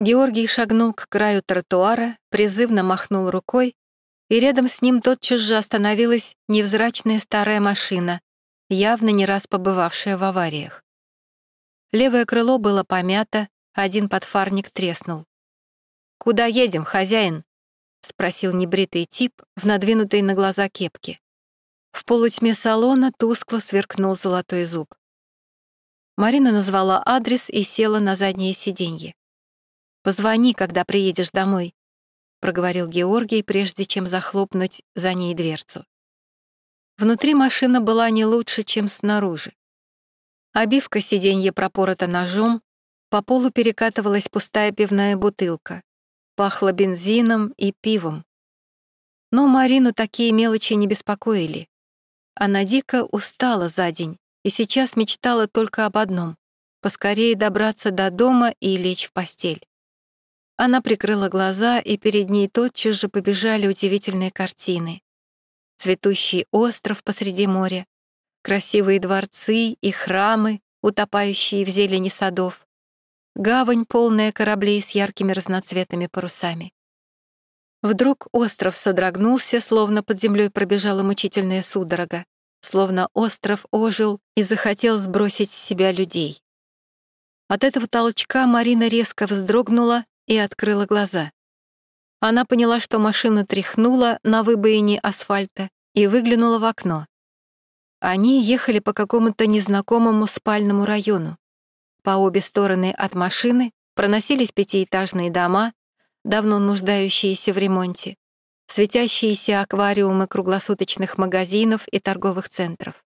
Георгий шагнул к краю тротуара, призывно махнул рукой, и рядом с ним тотчас же остановилась невзрачная старая машина, явно не раз побывавшая в авариях. Левое крыло было помято, один подфарник треснул. «Куда едем, хозяин?» — спросил небритый тип в надвинутой на глаза кепке. В полутьме салона тускло сверкнул золотой зуб. Марина назвала адрес и села на заднее сиденье. «Позвони, когда приедешь домой», — проговорил Георгий, прежде чем захлопнуть за ней дверцу. Внутри машина была не лучше, чем снаружи. Обивка сиденья пропорота ножом, по полу перекатывалась пустая пивная бутылка. Пахло бензином и пивом. Но Марину такие мелочи не беспокоили. Она дико устала за день и сейчас мечтала только об одном — поскорее добраться до дома и лечь в постель. Она прикрыла глаза, и перед ней тотчас же побежали удивительные картины. Цветущий остров посреди моря, красивые дворцы и храмы, утопающие в зелени садов, гавань, полная кораблей с яркими разноцветными парусами. Вдруг остров содрогнулся, словно под землей пробежала мучительная судорога, словно остров ожил и захотел сбросить с себя людей. От этого толчка Марина резко вздрогнула и открыла глаза. Она поняла, что машину тряхнула на выбоине асфальта и выглянула в окно. Они ехали по какому-то незнакомому спальному району. По обе стороны от машины проносились пятиэтажные дома, давно нуждающиеся в ремонте, светящиеся аквариумы круглосуточных магазинов и торговых центров.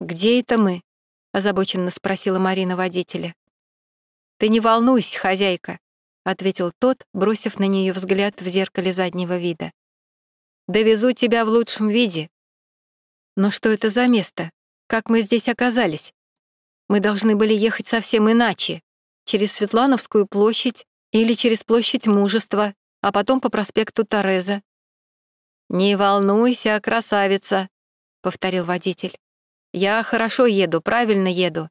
«Где это мы?» — озабоченно спросила Марина водителя. «Ты не волнуйся, хозяйка», — ответил тот, бросив на нее взгляд в зеркале заднего вида. «Довезу тебя в лучшем виде». «Но что это за место? Как мы здесь оказались? Мы должны были ехать совсем иначе, через Светлановскую площадь или через площадь Мужества, а потом по проспекту Тореза». «Не волнуйся, красавица», — повторил водитель. «Я хорошо еду, правильно еду.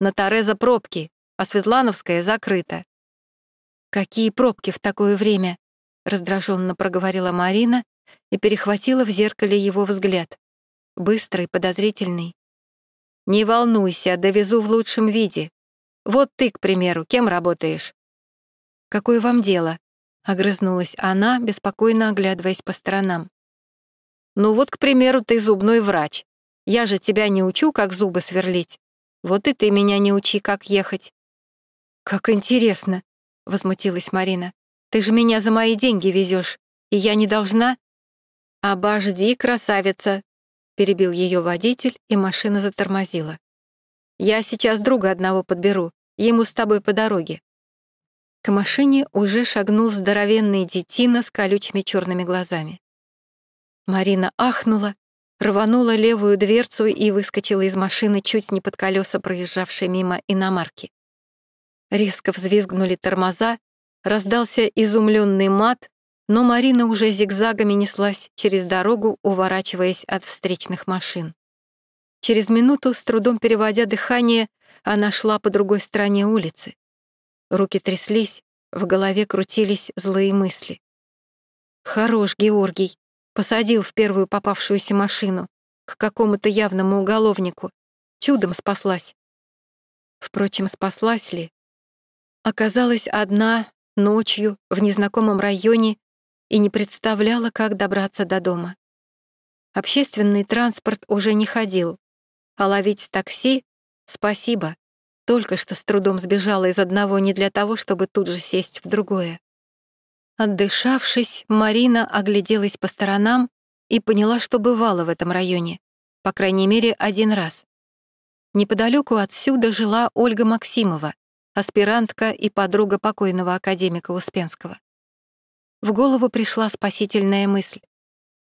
На Тореза пробки, а Светлановская закрыта. «Какие пробки в такое время?» — раздраженно проговорила Марина и перехватила в зеркале его взгляд. Быстрый, подозрительный. «Не волнуйся, довезу в лучшем виде. Вот ты, к примеру, кем работаешь?» «Какое вам дело?» — огрызнулась она, беспокойно оглядываясь по сторонам. «Ну вот, к примеру, ты зубной врач. Я же тебя не учу, как зубы сверлить. Вот и ты меня не учи, как ехать». «Как интересно», — возмутилась Марина. «Ты же меня за мои деньги везешь, и я не должна...» «Обожди, красавица!» — перебил ее водитель, и машина затормозила. «Я сейчас друга одного подберу, ему с тобой по дороге». К машине уже шагнул здоровенный детина с колючими черными глазами. Марина ахнула, рванула левую дверцу и выскочила из машины чуть не под колеса проезжавшей мимо иномарки. Резко взвизгнули тормоза, раздался изумленный мат, но Марина уже зигзагами неслась через дорогу, уворачиваясь от встречных машин. Через минуту, с трудом переводя дыхание, она шла по другой стороне улицы. Руки тряслись, в голове крутились злые мысли. «Хорош, Георгий!» Посадил в первую попавшуюся машину, к какому-то явному уголовнику. Чудом спаслась. Впрочем, спаслась ли? Оказалась одна, ночью, в незнакомом районе и не представляла, как добраться до дома. Общественный транспорт уже не ходил, а ловить такси — спасибо. Только что с трудом сбежала из одного не для того, чтобы тут же сесть в другое. Отдышавшись, Марина огляделась по сторонам и поняла, что бывала в этом районе, по крайней мере, один раз. Неподалеку отсюда жила Ольга Максимова, аспирантка и подруга покойного академика Успенского. В голову пришла спасительная мысль.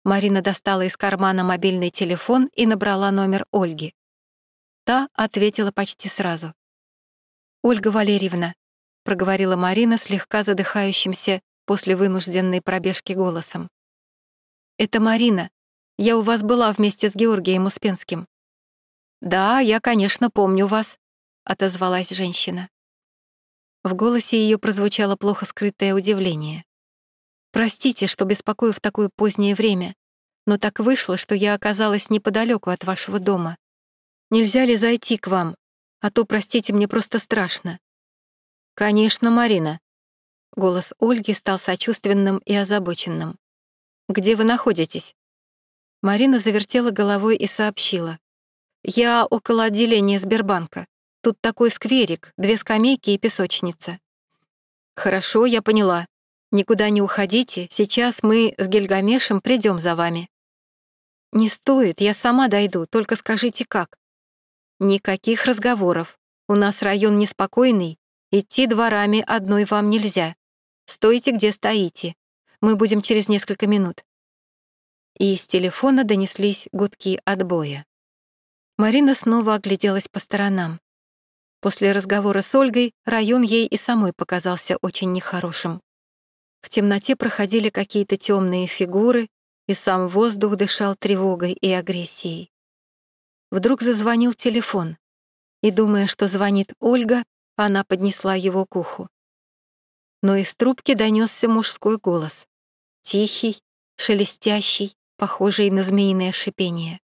Марина достала из кармана мобильный телефон и набрала номер Ольги. Та ответила почти сразу. «Ольга Валерьевна», — проговорила Марина слегка задыхающимся после вынужденной пробежки голосом. «Это Марина. Я у вас была вместе с Георгием Успенским». «Да, я, конечно, помню вас», — отозвалась женщина. В голосе ее прозвучало плохо скрытое удивление. «Простите, что беспокою в такое позднее время, но так вышло, что я оказалась неподалеку от вашего дома. Нельзя ли зайти к вам? А то, простите, мне просто страшно». «Конечно, Марина». Голос Ольги стал сочувственным и озабоченным. «Где вы находитесь?» Марина завертела головой и сообщила. «Я около отделения Сбербанка. Тут такой скверик, две скамейки и песочница». «Хорошо, я поняла. Никуда не уходите, сейчас мы с Гильгамешем придем за вами». «Не стоит, я сама дойду, только скажите, как». «Никаких разговоров. У нас район неспокойный, идти дворами одной вам нельзя. Стойте, где стоите. Мы будем через несколько минут». И из телефона донеслись гудки отбоя. Марина снова огляделась по сторонам. После разговора с Ольгой район ей и самой показался очень нехорошим. В темноте проходили какие-то темные фигуры, и сам воздух дышал тревогой и агрессией. Вдруг зазвонил телефон, и, думая, что звонит Ольга, она поднесла его к уху. Но из трубки донесся мужской голос. Тихий, шелестящий, похожий на змеиное шипение.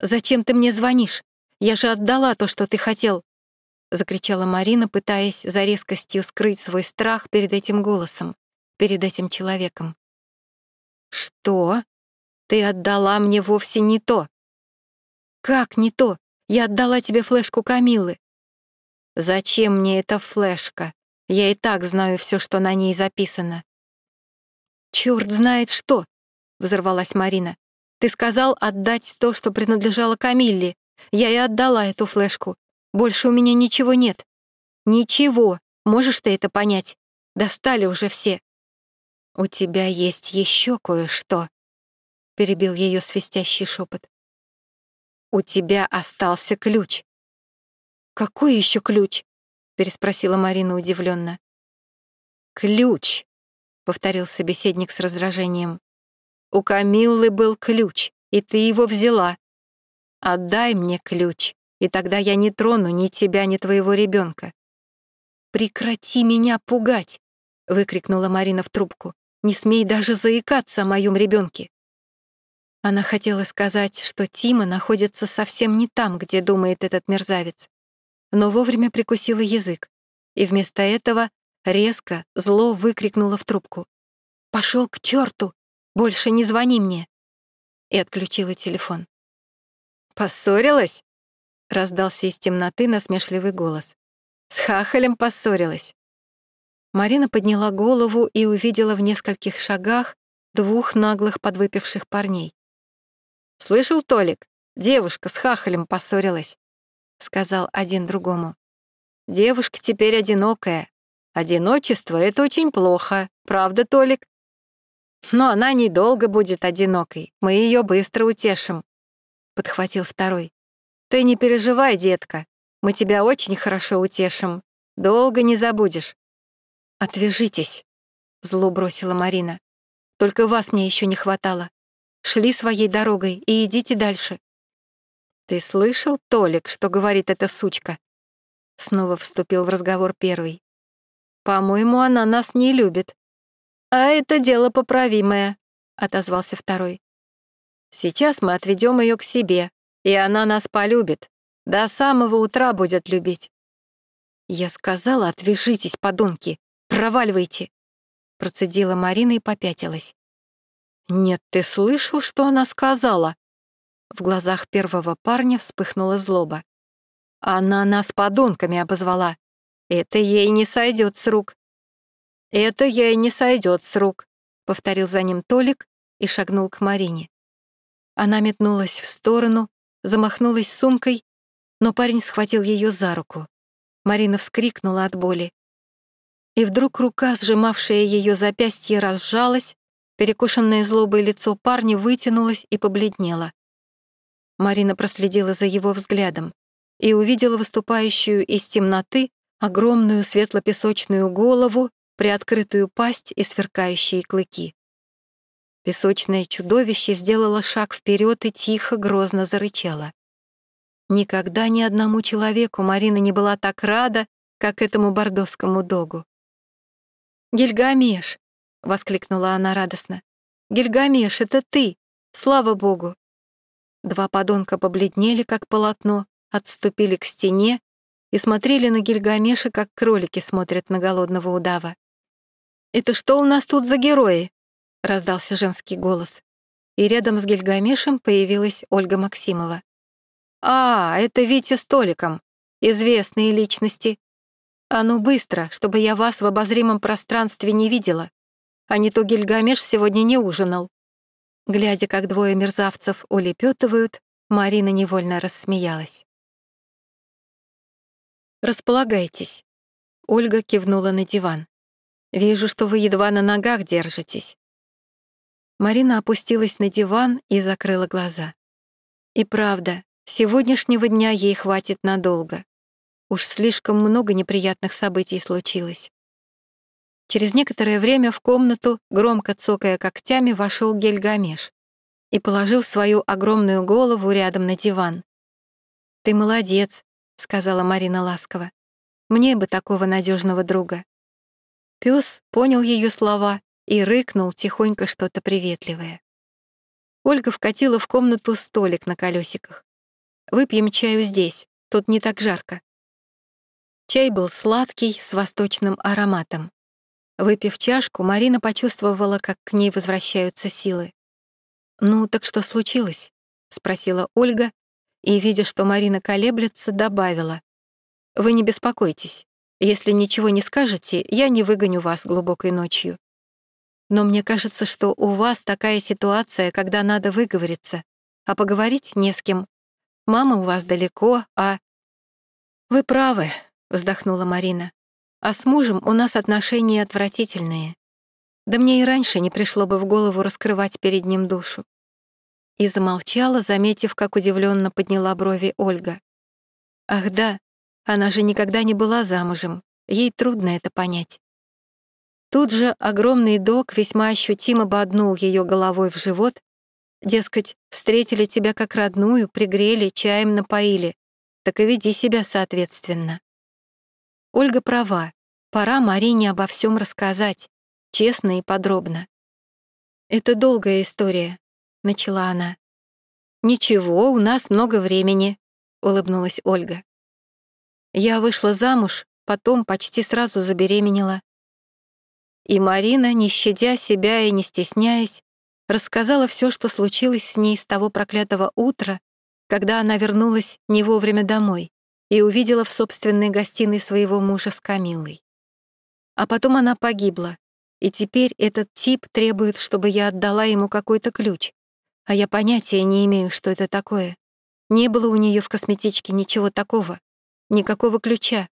«Зачем ты мне звонишь? Я же отдала то, что ты хотел!» — закричала Марина, пытаясь за резкостью скрыть свой страх перед этим голосом, перед этим человеком. «Что? Ты отдала мне вовсе не то!» «Как не то? Я отдала тебе флешку Камилы!» «Зачем мне эта флешка? Я и так знаю все, что на ней записано». «Чёрт знает что!» — взорвалась Марина. Ты сказал отдать то, что принадлежало Камилле. Я и отдала эту флешку. Больше у меня ничего нет. Ничего. Можешь ты это понять? Достали уже все. У тебя есть еще кое-что, перебил ее свистящий шепот. У тебя остался ключ. Какой еще ключ? переспросила Марина удивленно. Ключ, повторил собеседник с раздражением. У Камиллы был ключ, и ты его взяла. Отдай мне ключ, и тогда я не трону ни тебя, ни твоего ребенка. «Прекрати меня пугать!» — выкрикнула Марина в трубку. «Не смей даже заикаться о моем ребенке. Она хотела сказать, что Тима находится совсем не там, где думает этот мерзавец, но вовремя прикусила язык, и вместо этого резко, зло выкрикнула в трубку. «Пошел к черту! Больше не звони мне!» И отключила телефон. «Поссорилась?» — раздался из темноты насмешливый голос. «С хахалем поссорилась». Марина подняла голову и увидела в нескольких шагах двух наглых подвыпивших парней. «Слышал, Толик? Девушка с хахалем поссорилась», — сказал один другому. «Девушка теперь одинокая. Одиночество — это очень плохо, правда, Толик?» Но она недолго будет одинокой, мы ее быстро утешим», — подхватил второй. «Ты не переживай, детка, мы тебя очень хорошо утешим, долго не забудешь». «Отвяжитесь», — зло бросила Марина. «Только вас мне еще не хватало. Шли своей дорогой и идите дальше». «Ты слышал, Толик, что говорит эта сучка?» Снова вступил в разговор первый. «По-моему, она нас не любит. «А это дело поправимое», — отозвался второй. «Сейчас мы отведем ее к себе, и она нас полюбит. До самого утра будет любить». «Я сказала, отвяжитесь, подонки, проваливайте», — процедила Марина и попятилась. «Нет, ты слышал, что она сказала?» В глазах первого парня вспыхнула злоба. «Она нас подонками обозвала. Это ей не сойдет с рук. «Это ей не сойдет с рук», — повторил за ним Толик и шагнул к Марине. Она метнулась в сторону, замахнулась сумкой, но парень схватил ее за руку. Марина вскрикнула от боли. И вдруг рука, сжимавшая ее запястье, разжалась, перекошенное злобой лицо парня вытянулось и побледнело. Марина проследила за его взглядом и увидела выступающую из темноты огромную светло-песочную голову приоткрытую пасть и сверкающие клыки. Песочное чудовище сделало шаг вперед и тихо, грозно зарычало. Никогда ни одному человеку Марина не была так рада, как этому бордоскому догу. «Гильгамеш!» — воскликнула она радостно. «Гильгамеш, это ты! Слава богу!» Два подонка побледнели, как полотно, отступили к стене и смотрели на Гильгамеша, как кролики смотрят на голодного удава. «Это что у нас тут за герои?» — раздался женский голос. И рядом с Гильгамешем появилась Ольга Максимова. «А, это Витя с Толиком. Известные личности. А ну быстро, чтобы я вас в обозримом пространстве не видела. А не то Гильгамеш сегодня не ужинал». Глядя, как двое мерзавцев улепетывают, Марина невольно рассмеялась. «Располагайтесь». Ольга кивнула на диван. «Вижу, что вы едва на ногах держитесь». Марина опустилась на диван и закрыла глаза. И правда, сегодняшнего дня ей хватит надолго. Уж слишком много неприятных событий случилось. Через некоторое время в комнату, громко цокая когтями, вошел Гельгамеш и положил свою огромную голову рядом на диван. «Ты молодец», — сказала Марина ласково. «Мне бы такого надежного друга». Пёс понял ее слова и рыкнул тихонько что-то приветливое. Ольга вкатила в комнату столик на колесиках. «Выпьем чаю здесь, тут не так жарко». Чай был сладкий, с восточным ароматом. Выпив чашку, Марина почувствовала, как к ней возвращаются силы. «Ну, так что случилось?» — спросила Ольга, и, видя, что Марина колеблется, добавила. «Вы не беспокойтесь. Если ничего не скажете, я не выгоню вас глубокой ночью. Но мне кажется, что у вас такая ситуация, когда надо выговориться, а поговорить не с кем. Мама у вас далеко, а...» «Вы правы», — вздохнула Марина. «А с мужем у нас отношения отвратительные. Да мне и раньше не пришло бы в голову раскрывать перед ним душу и замолчала, заметив, как удивленно подняла брови Ольга. Ах да, она же никогда не была замужем, ей трудно это понять. Тут же огромный док весьма ощутимо боднул ее головой в живот, дескать, встретили тебя как родную, пригрели, чаем напоили, так и веди себя соответственно. Ольга права, пора Марине обо всем рассказать, честно и подробно. Это долгая история, — начала она. «Ничего, у нас много времени», — улыбнулась Ольга. «Я вышла замуж, потом почти сразу забеременела». И Марина, не щадя себя и не стесняясь, рассказала все, что случилось с ней с того проклятого утра, когда она вернулась не вовремя домой и увидела в собственной гостиной своего мужа с Камилой. А потом она погибла, и теперь этот тип требует, чтобы я отдала ему какой-то ключ, а я понятия не имею, что это такое. Не было у нее в косметичке ничего такого, никакого ключа.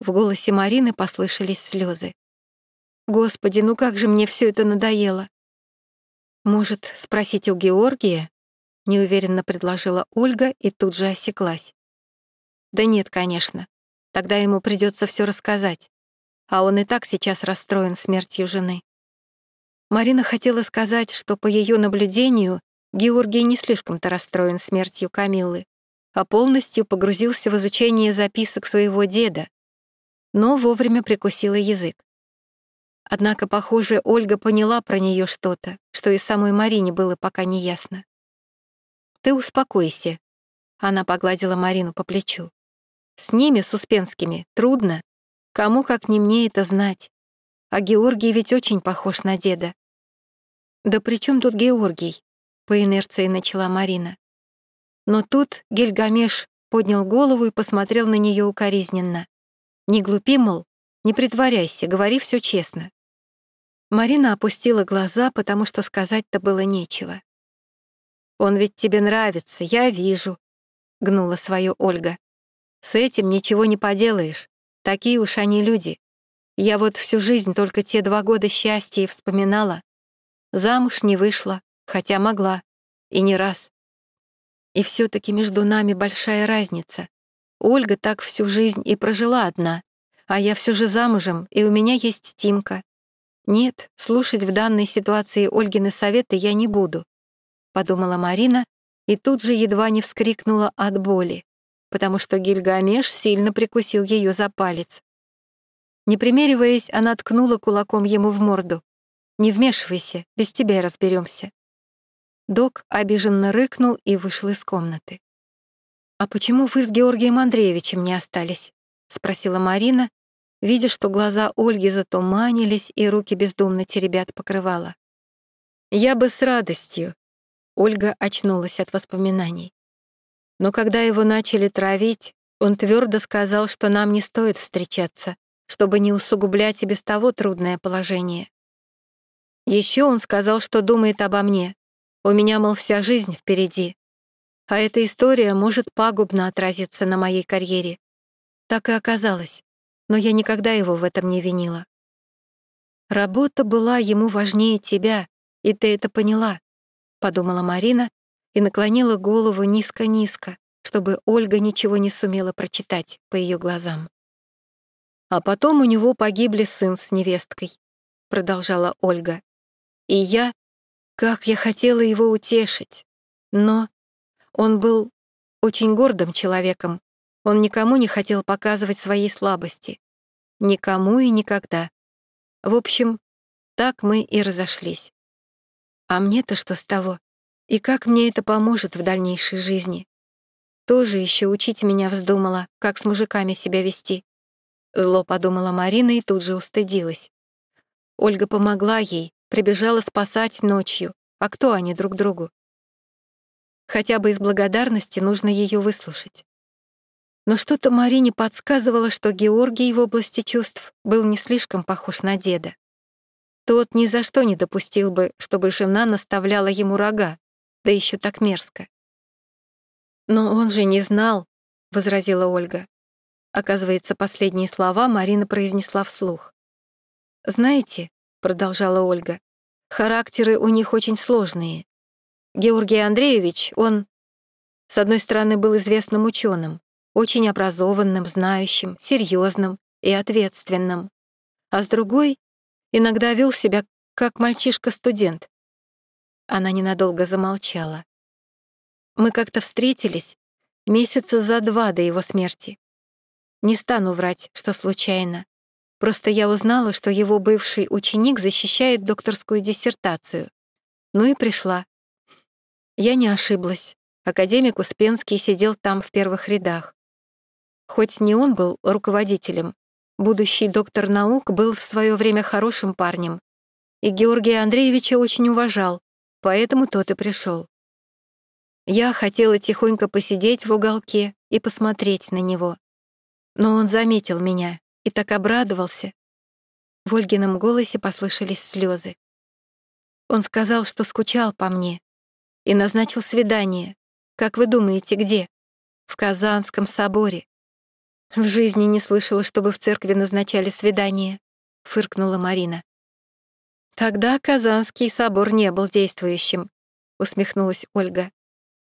В голосе Марины послышались слезы. Господи, ну как же мне все это надоело. Может, спросить у Георгия? Неуверенно предложила Ольга и тут же осеклась. Да нет, конечно. Тогда ему придется все рассказать. А он и так сейчас расстроен смертью жены. Марина хотела сказать, что по ее наблюдению Георгий не слишком-то расстроен смертью Камиллы, а полностью погрузился в изучение записок своего деда, но вовремя прикусила язык. Однако, похоже, Ольга поняла про нее что-то, что и самой Марине было пока не ясно. «Ты успокойся», — она погладила Марину по плечу. «С ними, с Успенскими, трудно. Кому, как не мне, это знать. А Георгий ведь очень похож на деда. «Да при чем тут Георгий?» — по инерции начала Марина. Но тут Гильгамеш поднял голову и посмотрел на нее укоризненно. «Не глупи, мол, не притворяйся, говори все честно». Марина опустила глаза, потому что сказать-то было нечего. «Он ведь тебе нравится, я вижу», — гнула свое Ольга. «С этим ничего не поделаешь, такие уж они люди. Я вот всю жизнь только те два года счастья и вспоминала. Замуж не вышла, хотя могла, и не раз. И все таки между нами большая разница. Ольга так всю жизнь и прожила одна, а я все же замужем, и у меня есть Тимка. Нет, слушать в данной ситуации Ольгины советы я не буду, подумала Марина и тут же едва не вскрикнула от боли, потому что Гильгамеш сильно прикусил ее за палец. Не примериваясь, она ткнула кулаком ему в морду. «Не вмешивайся, без тебя разберемся. Док обиженно рыкнул и вышел из комнаты. «А почему вы с Георгием Андреевичем не остались?» — спросила Марина, видя, что глаза Ольги затуманились и руки бездумно теребят покрывала. «Я бы с радостью». Ольга очнулась от воспоминаний. Но когда его начали травить, он твердо сказал, что нам не стоит встречаться, чтобы не усугублять и без того трудное положение. Еще он сказал, что думает обо мне. У меня, мол, вся жизнь впереди. А эта история может пагубно отразиться на моей карьере. Так и оказалось, но я никогда его в этом не винила. Работа была ему важнее тебя, и ты это поняла, подумала Марина и наклонила голову низко-низко, чтобы Ольга ничего не сумела прочитать по ее глазам. А потом у него погибли сын с невесткой, продолжала Ольга. И я, как я хотела его утешить. Но он был очень гордым человеком. Он никому не хотел показывать своей слабости. Никому и никогда. В общем, так мы и разошлись. А мне-то что с того? И как мне это поможет в дальнейшей жизни? Тоже еще учить меня вздумала, как с мужиками себя вести. Зло подумала Марина и тут же устыдилась. Ольга помогла ей, прибежала спасать ночью. А кто они друг другу? Хотя бы из благодарности нужно ее выслушать. Но что-то Марине подсказывало, что Георгий в области чувств был не слишком похож на деда. Тот ни за что не допустил бы, чтобы жена наставляла ему рога, да еще так мерзко. «Но он же не знал», — возразила Ольга. Оказывается, последние слова Марина произнесла вслух. «Знаете, продолжала Ольга. Характеры у них очень сложные. Георгий Андреевич, он, с одной стороны, был известным ученым, очень образованным, знающим, серьезным и ответственным, а с другой иногда вел себя как мальчишка-студент. Она ненадолго замолчала. Мы как-то встретились месяца за два до его смерти. Не стану врать, что случайно. Просто я узнала, что его бывший ученик защищает докторскую диссертацию. Ну и пришла. Я не ошиблась. Академик Успенский сидел там в первых рядах. Хоть не он был руководителем, будущий доктор наук был в свое время хорошим парнем, и Георгия Андреевича очень уважал, поэтому тот и пришел. Я хотела тихонько посидеть в уголке и посмотреть на него. Но он заметил меня и так обрадовался. В Ольгином голосе послышались слезы. Он сказал, что скучал по мне и назначил свидание. Как вы думаете, где? В Казанском соборе. В жизни не слышала, чтобы в церкви назначали свидание, фыркнула Марина. Тогда Казанский собор не был действующим, усмехнулась Ольга.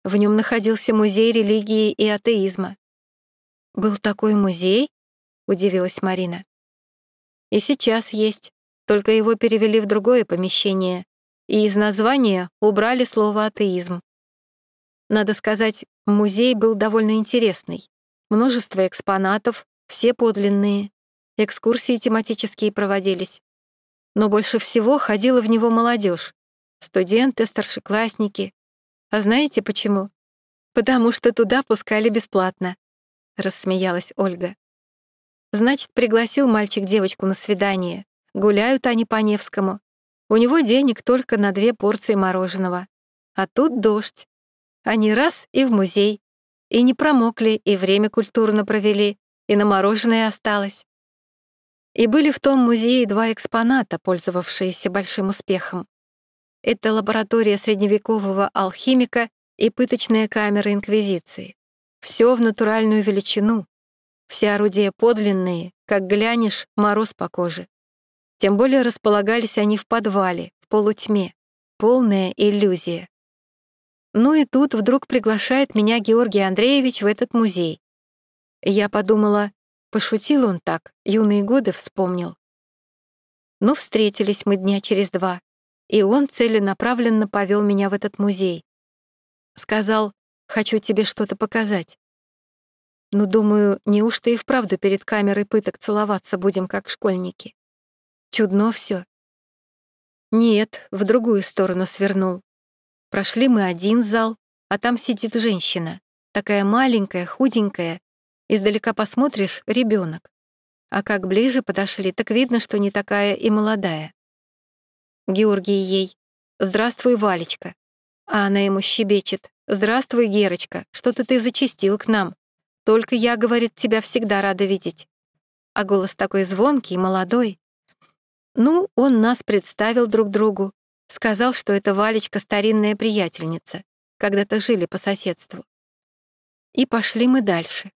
В нем находился музей религии и атеизма. Был такой музей? — удивилась Марина. «И сейчас есть, только его перевели в другое помещение, и из названия убрали слово «атеизм». Надо сказать, музей был довольно интересный. Множество экспонатов, все подлинные. Экскурсии тематические проводились. Но больше всего ходила в него молодежь, студенты, старшеклассники. А знаете почему? Потому что туда пускали бесплатно, рассмеялась Ольга. Значит, пригласил мальчик девочку на свидание. Гуляют они по Невскому. У него денег только на две порции мороженого. А тут дождь. Они раз и в музей. И не промокли, и время культурно провели, и на мороженое осталось. И были в том музее два экспоната, пользовавшиеся большим успехом. Это лаборатория средневекового алхимика и пыточная камера Инквизиции. Все в натуральную величину, все орудия подлинные, как глянешь, мороз по коже. Тем более располагались они в подвале, в полутьме. Полная иллюзия. Ну и тут вдруг приглашает меня Георгий Андреевич в этот музей. Я подумала, пошутил он так, юные годы вспомнил. Ну, встретились мы дня через два, и он целенаправленно повел меня в этот музей. Сказал, хочу тебе что-то показать. Ну, думаю, неужто и вправду перед камерой пыток целоваться будем, как школьники? Чудно все. Нет, в другую сторону свернул. Прошли мы один зал, а там сидит женщина, такая маленькая, худенькая. Издалека посмотришь — ребенок. А как ближе подошли, так видно, что не такая и молодая. Георгий ей «Здравствуй, Валечка». А она ему щебечет «Здравствуй, Герочка, что-то ты зачистил к нам. Только я, говорит, тебя всегда рада видеть». А голос такой звонкий, молодой. Ну, он нас представил друг другу, сказал, что это Валечка старинная приятельница, когда-то жили по соседству. И пошли мы дальше.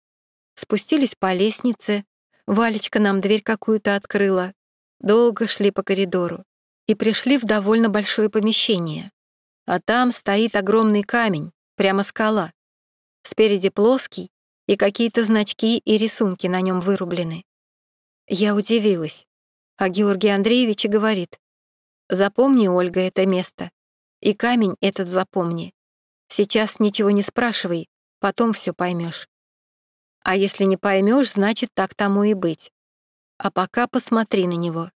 Спустились по лестнице, Валечка нам дверь какую-то открыла, долго шли по коридору и пришли в довольно большое помещение. А там стоит огромный камень, прямо скала. Спереди плоский, и какие-то значки и рисунки на нем вырублены. Я удивилась, а Георгий Андреевич и говорит, «Запомни, Ольга, это место, и камень этот запомни. Сейчас ничего не спрашивай, потом все поймешь. А если не поймешь, значит, так тому и быть. А пока посмотри на него».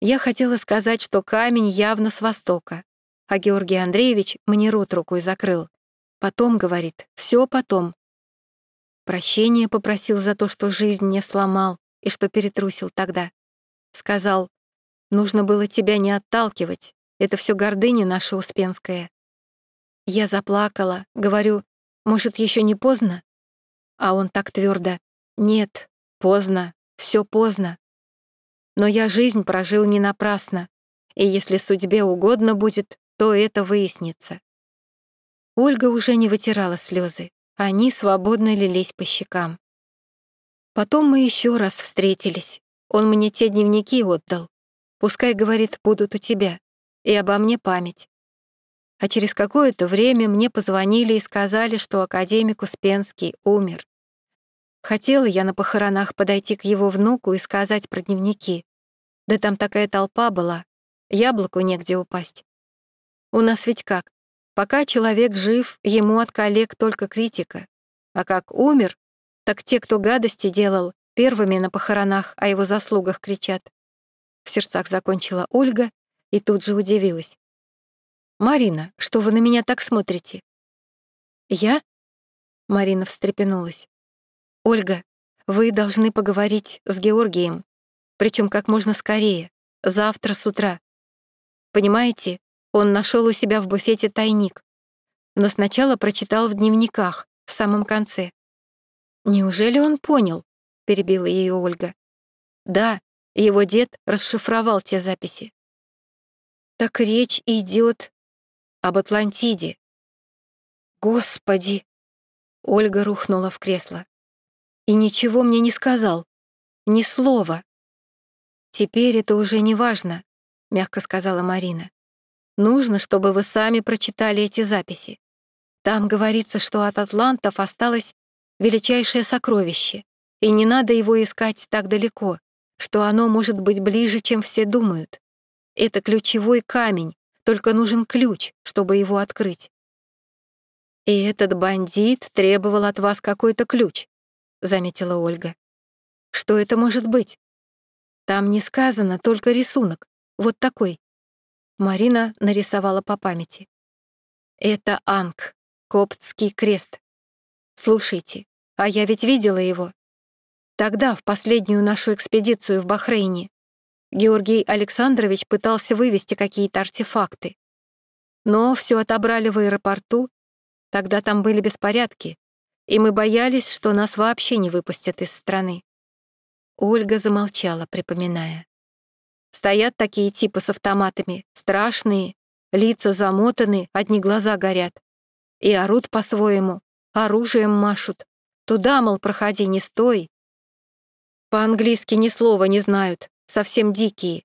Я хотела сказать, что камень явно с востока, а Георгий Андреевич мне рот рукой закрыл. Потом, говорит, все потом. Прощение попросил за то, что жизнь мне сломал и что перетрусил тогда. Сказал, нужно было тебя не отталкивать, это все гордыня наша Успенская. Я заплакала, говорю, может, еще не поздно? А он так твердо, нет, поздно, все поздно. Но я жизнь прожил не напрасно, и если судьбе угодно будет, то это выяснится. Ольга уже не вытирала слезы, они свободно лились по щекам. Потом мы еще раз встретились. Он мне те дневники отдал. Пускай, говорит, будут у тебя, и обо мне память. А через какое-то время мне позвонили и сказали, что академик Успенский умер. Хотела я на похоронах подойти к его внуку и сказать про дневники. Да там такая толпа была, яблоку негде упасть. У нас ведь как? Пока человек жив, ему от коллег только критика. А как умер, так те, кто гадости делал, первыми на похоронах о его заслугах кричат. В сердцах закончила Ольга и тут же удивилась. «Марина, что вы на меня так смотрите?» «Я?» Марина встрепенулась. «Ольга, вы должны поговорить с Георгием, причем как можно скорее, завтра с утра. Понимаете, он нашел у себя в буфете тайник, но сначала прочитал в дневниках, в самом конце. «Неужели он понял?» — перебила ее Ольга. «Да, его дед расшифровал те записи». «Так речь идет об Атлантиде». «Господи!» — Ольга рухнула в кресло. И ничего мне не сказал. Ни слова. «Теперь это уже не важно», — мягко сказала Марина. «Нужно, чтобы вы сами прочитали эти записи. Там говорится, что от атлантов осталось величайшее сокровище, и не надо его искать так далеко, что оно может быть ближе, чем все думают. Это ключевой камень, только нужен ключ, чтобы его открыть. И этот бандит требовал от вас какой-то ключ. — заметила Ольга. «Что это может быть? Там не сказано, только рисунок. Вот такой». Марина нарисовала по памяти. «Это Анг, коптский крест. Слушайте, а я ведь видела его. Тогда, в последнюю нашу экспедицию в Бахрейне, Георгий Александрович пытался вывести какие-то артефакты. Но все отобрали в аэропорту, тогда там были беспорядки, и мы боялись, что нас вообще не выпустят из страны. Ольга замолчала, припоминая. Стоят такие типы с автоматами, страшные, лица замотаны, одни глаза горят. И орут по-своему, оружием машут. Туда, мол, проходи, не стой. По-английски ни слова не знают, совсем дикие.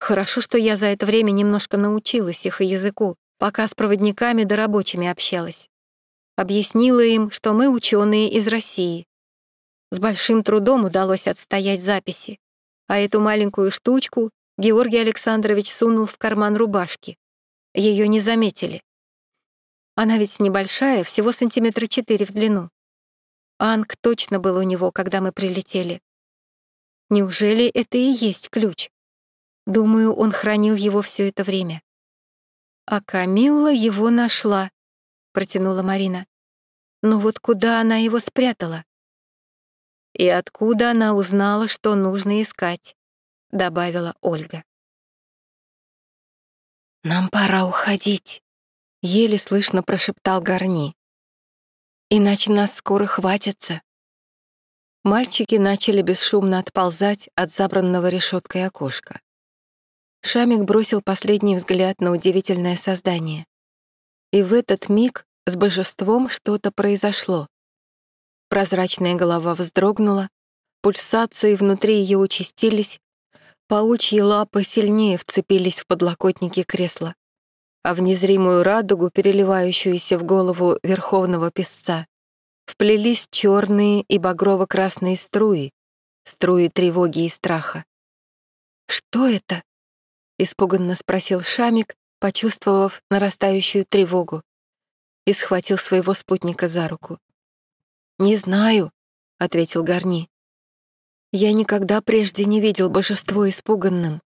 Хорошо, что я за это время немножко научилась их языку, пока с проводниками да рабочими общалась. Объяснила им, что мы ученые из России. С большим трудом удалось отстоять записи, а эту маленькую штучку Георгий Александрович сунул в карман рубашки. Ее не заметили. Она ведь небольшая, всего сантиметра четыре в длину. Анг точно был у него, когда мы прилетели. Неужели это и есть ключ? Думаю, он хранил его все это время. А Камилла его нашла, протянула Марина. Но вот куда она его спрятала? И откуда она узнала, что нужно искать, добавила Ольга. Нам пора уходить, еле слышно прошептал Гарни. Иначе нас скоро хватится. Мальчики начали бесшумно отползать от забранного решеткой окошка. Шамик бросил последний взгляд на удивительное создание. И в этот миг с божеством что-то произошло. Прозрачная голова вздрогнула, пульсации внутри ее участились, паучьи лапы сильнее вцепились в подлокотники кресла, а в незримую радугу, переливающуюся в голову верховного песца, вплелись черные и багрово-красные струи, струи тревоги и страха. «Что это?» — испуганно спросил Шамик, почувствовав нарастающую тревогу, и схватил своего спутника за руку. «Не знаю», — ответил Гарни. «Я никогда прежде не видел божество испуганным.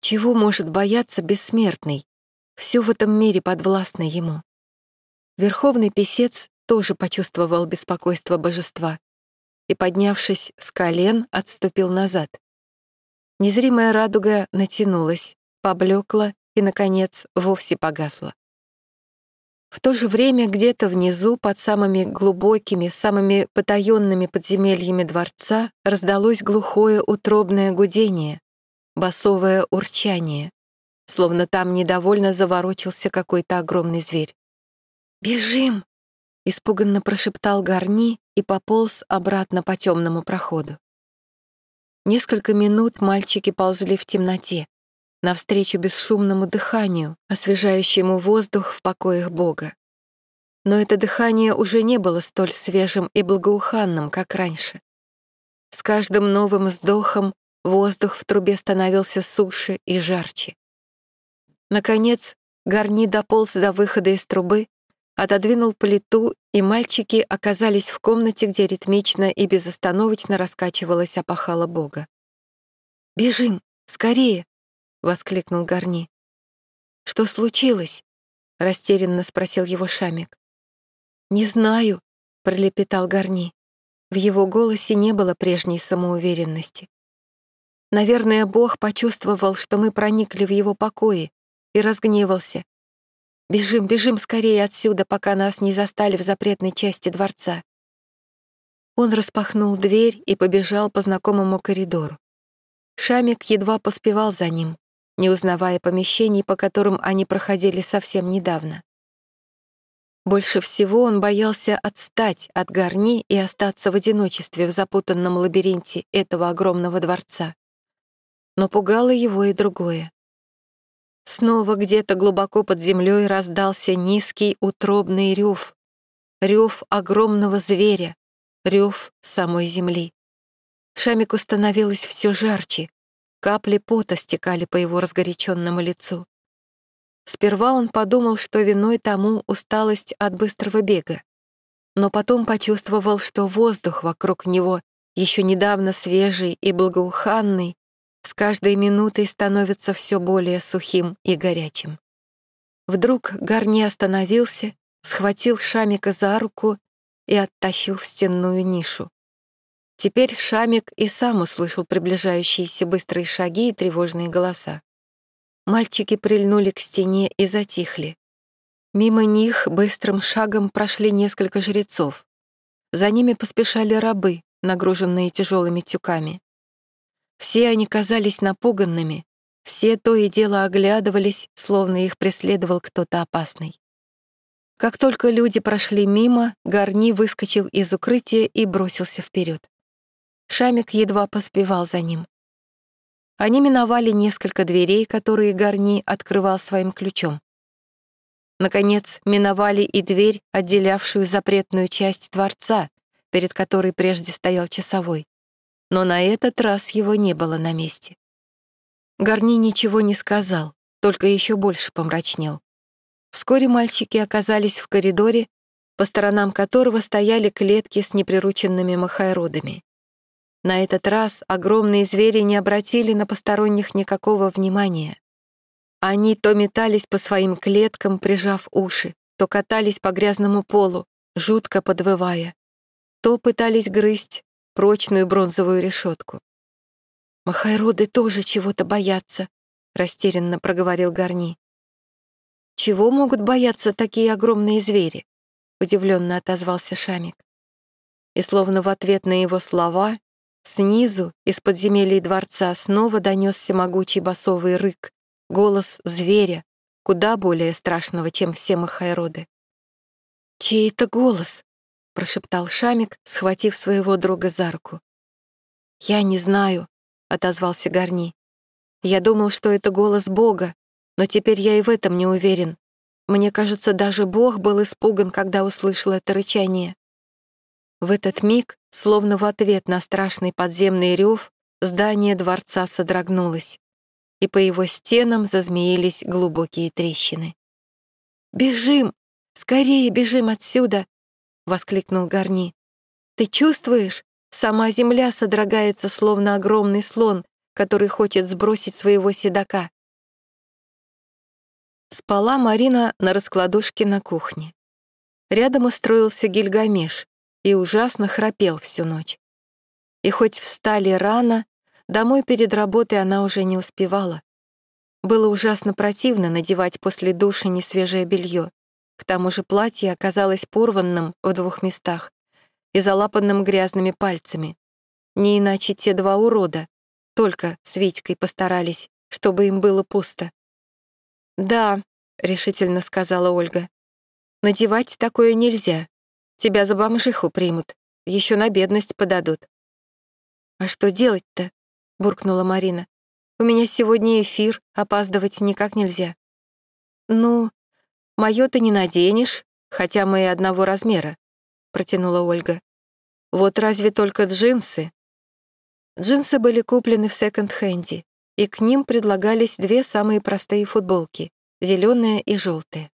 Чего может бояться бессмертный? Все в этом мире подвластно ему». Верховный писец тоже почувствовал беспокойство божества и, поднявшись с колен, отступил назад. Незримая радуга натянулась, поблекла и, наконец, вовсе погасла. В то же время где-то внизу, под самыми глубокими, самыми потаенными подземельями дворца, раздалось глухое утробное гудение, басовое урчание, словно там недовольно заворочился какой-то огромный зверь. «Бежим!» — испуганно прошептал Гарни и пополз обратно по темному проходу. Несколько минут мальчики ползли в темноте, навстречу бесшумному дыханию, освежающему воздух в покоях Бога. Но это дыхание уже не было столь свежим и благоуханным, как раньше. С каждым новым вздохом воздух в трубе становился суше и жарче. Наконец, Гарни дополз до выхода из трубы, отодвинул плиту, и мальчики оказались в комнате, где ритмично и безостановочно раскачивалась опахала Бога. «Бежим! Скорее!» воскликнул Гарни. «Что случилось?» — растерянно спросил его Шамик. «Не знаю», — пролепетал Гарни. В его голосе не было прежней самоуверенности. Наверное, Бог почувствовал, что мы проникли в его покои, и разгневался. «Бежим, бежим скорее отсюда, пока нас не застали в запретной части дворца». Он распахнул дверь и побежал по знакомому коридору. Шамик едва поспевал за ним не узнавая помещений, по которым они проходили совсем недавно. Больше всего он боялся отстать от горни и остаться в одиночестве в запутанном лабиринте этого огромного дворца. Но пугало его и другое. Снова где-то глубоко под землей раздался низкий утробный рев. Рев огромного зверя, рев самой земли. Шамику становилось все жарче, Капли пота стекали по его разгоряченному лицу. Сперва он подумал, что виной тому усталость от быстрого бега, но потом почувствовал, что воздух вокруг него, еще недавно свежий и благоуханный, с каждой минутой становится все более сухим и горячим. Вдруг Гарни остановился, схватил Шамика за руку и оттащил в стенную нишу. Теперь Шамик и сам услышал приближающиеся быстрые шаги и тревожные голоса. Мальчики прильнули к стене и затихли. Мимо них быстрым шагом прошли несколько жрецов. За ними поспешали рабы, нагруженные тяжелыми тюками. Все они казались напуганными, все то и дело оглядывались, словно их преследовал кто-то опасный. Как только люди прошли мимо, Гарни выскочил из укрытия и бросился вперед. Шамик едва поспевал за ним. Они миновали несколько дверей, которые Гарни открывал своим ключом. Наконец, миновали и дверь, отделявшую запретную часть дворца, перед которой прежде стоял часовой. Но на этот раз его не было на месте. Гарни ничего не сказал, только еще больше помрачнел. Вскоре мальчики оказались в коридоре, по сторонам которого стояли клетки с неприрученными махайродами. На этот раз огромные звери не обратили на посторонних никакого внимания. Они то метались по своим клеткам, прижав уши, то катались по грязному полу, жутко подвывая, то пытались грызть прочную бронзовую решетку. «Махайроды тоже чего-то боятся», — растерянно проговорил Гарни. «Чего могут бояться такие огромные звери?» — удивленно отозвался Шамик. И словно в ответ на его слова, снизу, из подземелий дворца, снова донесся могучий басовый рык, голос зверя, куда более страшного, чем все махайроды. «Чей это голос?» — прошептал Шамик, схватив своего друга за руку. «Я не знаю», — отозвался Гарни. «Я думал, что это голос Бога, но теперь я и в этом не уверен. Мне кажется, даже Бог был испуган, когда услышал это рычание». В этот миг, словно в ответ на страшный подземный рев, здание дворца содрогнулось, и по его стенам зазмеились глубокие трещины. «Бежим! Скорее бежим отсюда!» — воскликнул Гарни. «Ты чувствуешь? Сама земля содрогается, словно огромный слон, который хочет сбросить своего седока. Спала Марина на раскладушке на кухне. Рядом устроился Гильгамеш и ужасно храпел всю ночь. И хоть встали рано, домой перед работой она уже не успевала. Было ужасно противно надевать после душа несвежее белье. К тому же платье оказалось порванным в двух местах, и залапанным грязными пальцами. Не иначе те два урода, только с Витькой постарались, чтобы им было пусто. «Да», — решительно сказала Ольга, — «надевать такое нельзя. Тебя за бомжиху примут, еще на бедность подадут». «А что делать-то?» — буркнула Марина. «У меня сегодня эфир, опаздывать никак нельзя». «Ну, моё ты не наденешь, хотя мы и одного размера», — протянула Ольга. Вот разве только джинсы. Джинсы были куплены в секонд-хенде, и к ним предлагались две самые простые футболки — зеленая и желтая.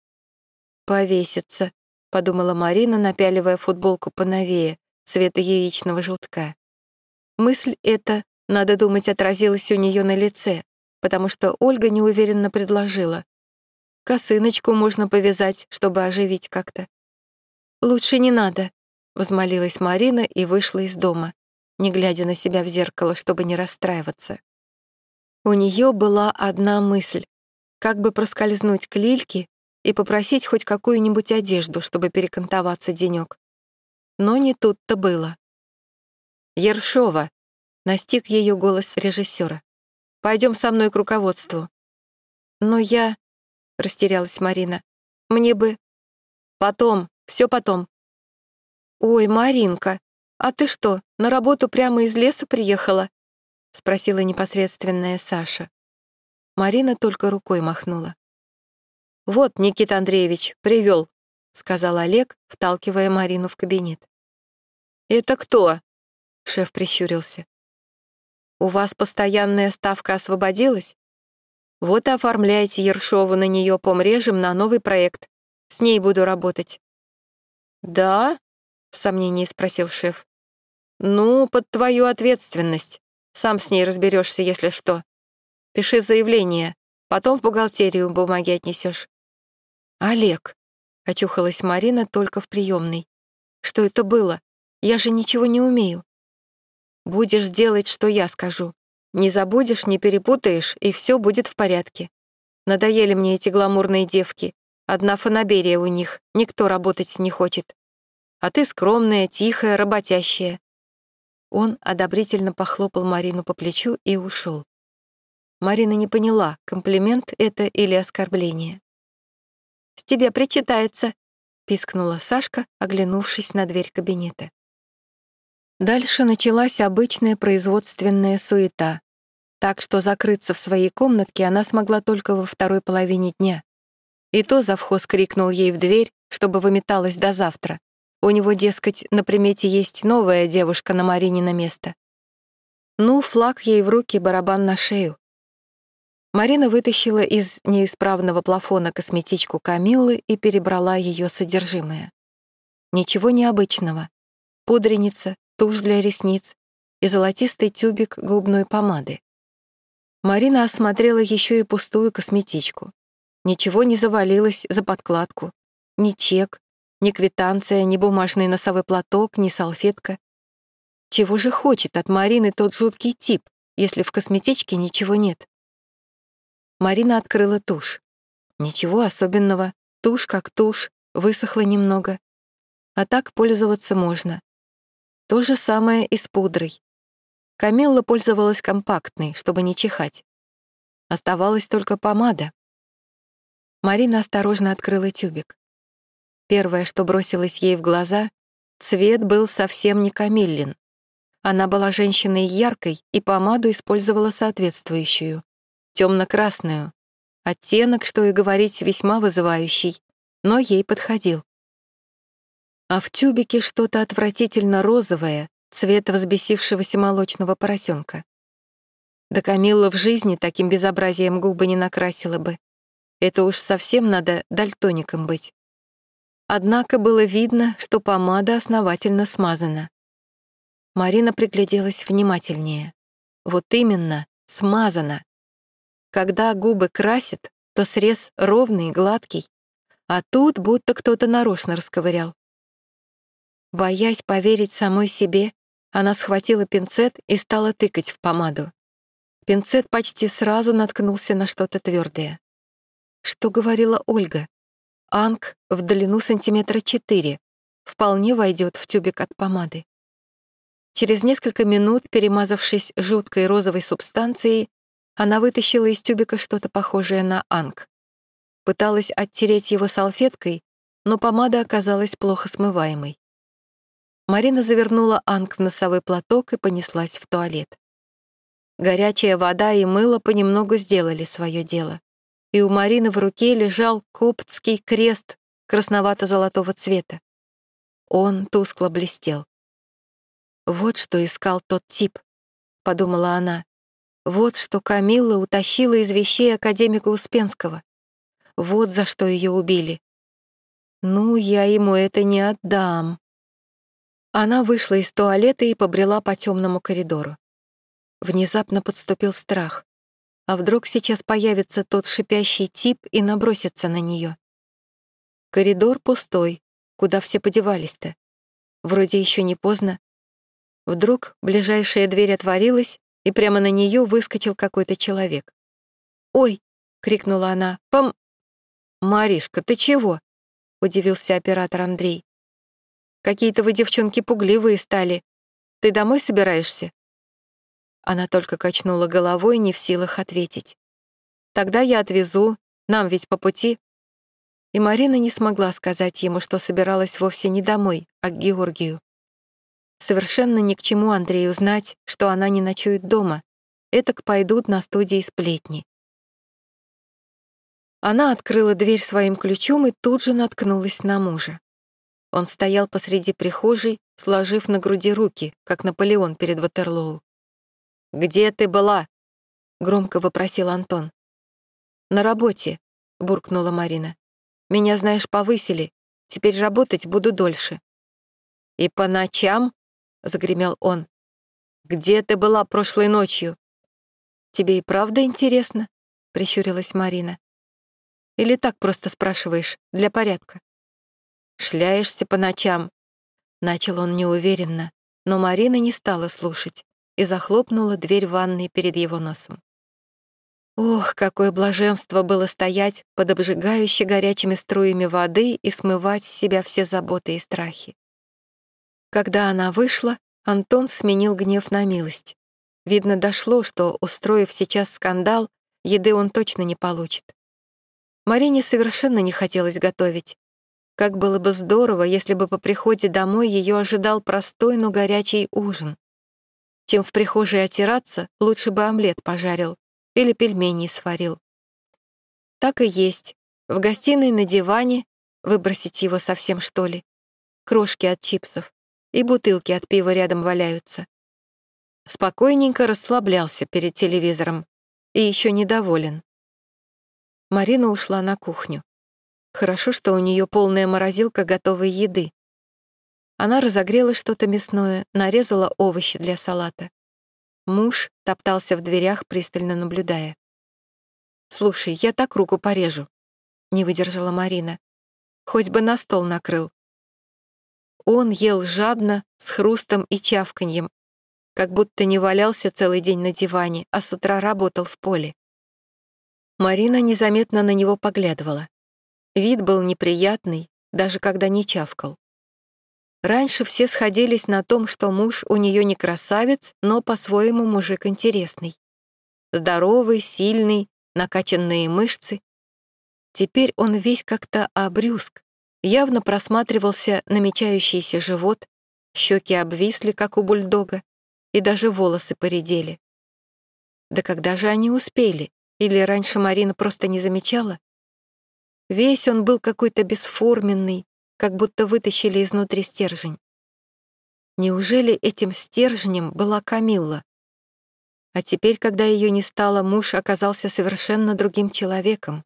«Повеситься», — подумала Марина, напяливая футболку поновее, цвета яичного желтка. Мысль эта, надо думать, отразилась у нее на лице, потому что Ольга неуверенно предложила. «Косыночку можно повязать, чтобы оживить как-то». «Лучше не надо», Возмолилась Марина и вышла из дома, не глядя на себя в зеркало, чтобы не расстраиваться. У нее была одна мысль — как бы проскользнуть к Лильке и попросить хоть какую-нибудь одежду, чтобы перекантоваться денек. Но не тут-то было. «Ершова!» — настиг ее голос режиссера. Пойдем со мной к руководству». «Но я...» — растерялась Марина. «Мне бы...» «Потом, все потом. «Ой, Маринка, а ты что, на работу прямо из леса приехала?» — спросила непосредственная Саша. Марина только рукой махнула. «Вот, Никита Андреевич, привел, сказал Олег, вталкивая Марину в кабинет. «Это кто?» — шеф прищурился. «У вас постоянная ставка освободилась? Вот и оформляйте Ершову на нее помрежем на новый проект. С ней буду работать». «Да?» — в сомнении спросил шеф. «Ну, под твою ответственность. Сам с ней разберешься, если что. Пиши заявление, потом в бухгалтерию бумаги отнесешь. «Олег», — очухалась Марина только в приемной. «Что это было? Я же ничего не умею». «Будешь делать, что я скажу. Не забудешь, не перепутаешь, и все будет в порядке. Надоели мне эти гламурные девки. Одна фанаберия у них, никто работать не хочет а ты скромная, тихая, работящая». Он одобрительно похлопал Марину по плечу и ушел. Марина не поняла, комплимент это или оскорбление. «С тебя причитается», — пискнула Сашка, оглянувшись на дверь кабинета. Дальше началась обычная производственная суета, так что закрыться в своей комнатке она смогла только во второй половине дня. И то завхоз крикнул ей в дверь, чтобы выметалась до завтра. У него, дескать, на примете есть новая девушка на Марине на место. Ну, флаг ей в руки, барабан на шею. Марина вытащила из неисправного плафона косметичку Камиллы и перебрала ее содержимое. Ничего необычного. Пудреница, тушь для ресниц и золотистый тюбик губной помады. Марина осмотрела еще и пустую косметичку. Ничего не завалилось за подкладку. Ни чек, ни квитанция, ни бумажный носовой платок, ни салфетка. Чего же хочет от Марины тот жуткий тип, если в косметичке ничего нет? Марина открыла тушь. Ничего особенного. Тушь как тушь, высохла немного. А так пользоваться можно. То же самое и с пудрой. Камилла пользовалась компактной, чтобы не чихать. Оставалась только помада. Марина осторожно открыла тюбик. Первое, что бросилось ей в глаза, цвет был совсем не камиллин. Она была женщиной яркой и помаду использовала соответствующую темно-красную. Оттенок, что и говорить, весьма вызывающий, но ей подходил. А в тюбике что-то отвратительно розовое, цвета взбесившегося молочного поросенка. Да Камилла в жизни таким безобразием губы не накрасила бы. Это уж совсем надо дальтоником быть. Однако было видно, что помада основательно смазана. Марина пригляделась внимательнее. Вот именно, смазана. Когда губы красят, то срез ровный, гладкий, а тут будто кто-то нарочно расковырял. Боясь поверить самой себе, она схватила пинцет и стала тыкать в помаду. Пинцет почти сразу наткнулся на что-то твердое. Что говорила Ольга? Анг в длину сантиметра четыре вполне войдет в тюбик от помады. Через несколько минут, перемазавшись жуткой розовой субстанцией, она вытащила из тюбика что-то похожее на анг. Пыталась оттереть его салфеткой, но помада оказалась плохо смываемой. Марина завернула анг в носовой платок и понеслась в туалет. Горячая вода и мыло понемногу сделали свое дело. И у Марины в руке лежал коптский крест красновато-золотого цвета. Он тускло блестел. «Вот что искал тот тип», — подумала она. Вот что Камилла утащила из вещей академика Успенского. Вот за что ее убили. Ну, я ему это не отдам. Она вышла из туалета и побрела по темному коридору. Внезапно подступил страх. А вдруг сейчас появится тот шипящий тип и набросится на нее? Коридор пустой. Куда все подевались-то? Вроде еще не поздно. Вдруг ближайшая дверь отворилась, и прямо на нее выскочил какой-то человек. «Ой!» — крикнула она. «Пом...» «Маришка, ты чего?» — удивился оператор Андрей. «Какие-то вы, девчонки, пугливые стали. Ты домой собираешься?» Она только качнула головой, не в силах ответить. «Тогда я отвезу, нам ведь по пути». И Марина не смогла сказать ему, что собиралась вовсе не домой, а к Георгию. Совершенно ни к чему Андрею знать, что она не ночует дома. Этак пойдут на студии сплетни. Она открыла дверь своим ключом и тут же наткнулась на мужа. Он стоял посреди прихожей, сложив на груди руки, как Наполеон перед Ватерлоу. «Где ты была?» — громко вопросил Антон. «На работе», — буркнула Марина. «Меня, знаешь, повысили. Теперь работать буду дольше». «И по ночам?» — загремел он. «Где ты была прошлой ночью?» «Тебе и правда интересно?» — прищурилась Марина. «Или так просто спрашиваешь, для порядка?» «Шляешься по ночам», — начал он неуверенно, но Марина не стала слушать и захлопнула дверь ванной перед его носом. Ох, какое блаженство было стоять под обжигающе горячими струями воды и смывать с себя все заботы и страхи. Когда она вышла, Антон сменил гнев на милость. Видно, дошло, что, устроив сейчас скандал, еды он точно не получит. Марине совершенно не хотелось готовить. Как было бы здорово, если бы по приходе домой ее ожидал простой, но горячий ужин. Чем в прихожей отираться, лучше бы омлет пожарил или пельмени сварил. Так и есть. В гостиной на диване, выбросить его совсем что ли, крошки от чипсов, и бутылки от пива рядом валяются. Спокойненько расслаблялся перед телевизором и еще недоволен. Марина ушла на кухню. Хорошо, что у нее полная морозилка готовой еды. Она разогрела что-то мясное, нарезала овощи для салата. Муж топтался в дверях, пристально наблюдая. «Слушай, я так руку порежу», — не выдержала Марина. «Хоть бы на стол накрыл». Он ел жадно, с хрустом и чавканьем, как будто не валялся целый день на диване, а с утра работал в поле. Марина незаметно на него поглядывала. Вид был неприятный, даже когда не чавкал. Раньше все сходились на том, что муж у нее не красавец, но по-своему мужик интересный. Здоровый, сильный, накачанные мышцы. Теперь он весь как-то обрюзг, явно просматривался намечающийся живот, щеки обвисли, как у бульдога, и даже волосы поредели. Да когда же они успели? Или раньше Марина просто не замечала? Весь он был какой-то бесформенный, как будто вытащили изнутри стержень. Неужели этим стержнем была Камилла? А теперь, когда ее не стало, муж оказался совершенно другим человеком.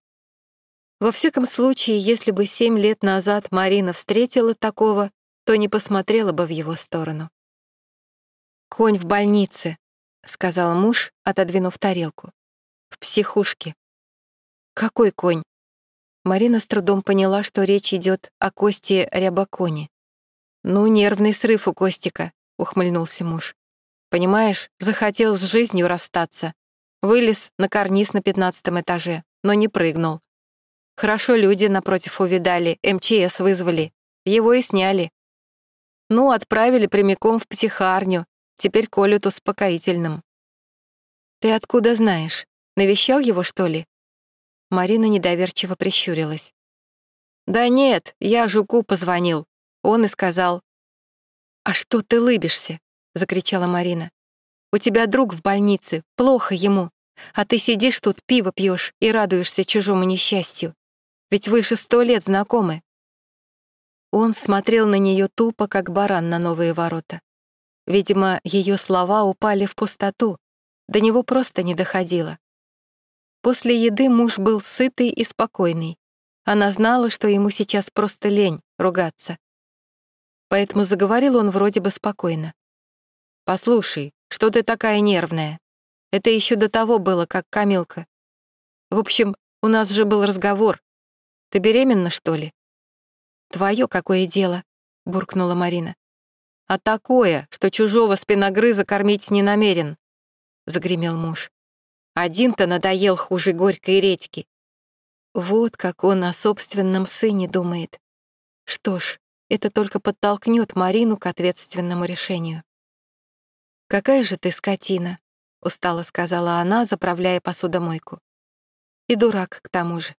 Во всяком случае, если бы семь лет назад Марина встретила такого, то не посмотрела бы в его сторону. «Конь в больнице», — сказал муж, отодвинув тарелку. «В психушке». «Какой конь?» Марина с трудом поняла, что речь идет о Косте Рябаконе. «Ну, нервный срыв у Костика», — ухмыльнулся муж. «Понимаешь, захотел с жизнью расстаться. Вылез на карниз на пятнадцатом этаже, но не прыгнул. Хорошо люди напротив увидали, МЧС вызвали. Его и сняли. Ну, отправили прямиком в психарню, теперь колют успокоительным. «Ты откуда знаешь? Навещал его, что ли?» Марина недоверчиво прищурилась. «Да нет, я Жуку позвонил. Он и сказал». «А что ты лыбишься?» — закричала Марина. «У тебя друг в больнице, плохо ему, а ты сидишь тут, пиво пьешь и радуешься чужому несчастью. Ведь вы же сто лет знакомы». Он смотрел на нее тупо, как баран на новые ворота. Видимо, ее слова упали в пустоту, до него просто не доходило. После еды муж был сытый и спокойный. Она знала, что ему сейчас просто лень ругаться. Поэтому заговорил он вроде бы спокойно. «Послушай, что ты такая нервная? Это еще до того было, как Камилка. В общем, у нас же был разговор. Ты беременна, что ли?» «Твое какое дело?» — буркнула Марина. «А такое, что чужого спиногрыза кормить не намерен», — загремел муж. Один-то надоел хуже горькой редьки. Вот как он о собственном сыне думает. Что ж, это только подтолкнет Марину к ответственному решению. «Какая же ты скотина», — устало сказала она, заправляя посудомойку. «И дурак, к тому же».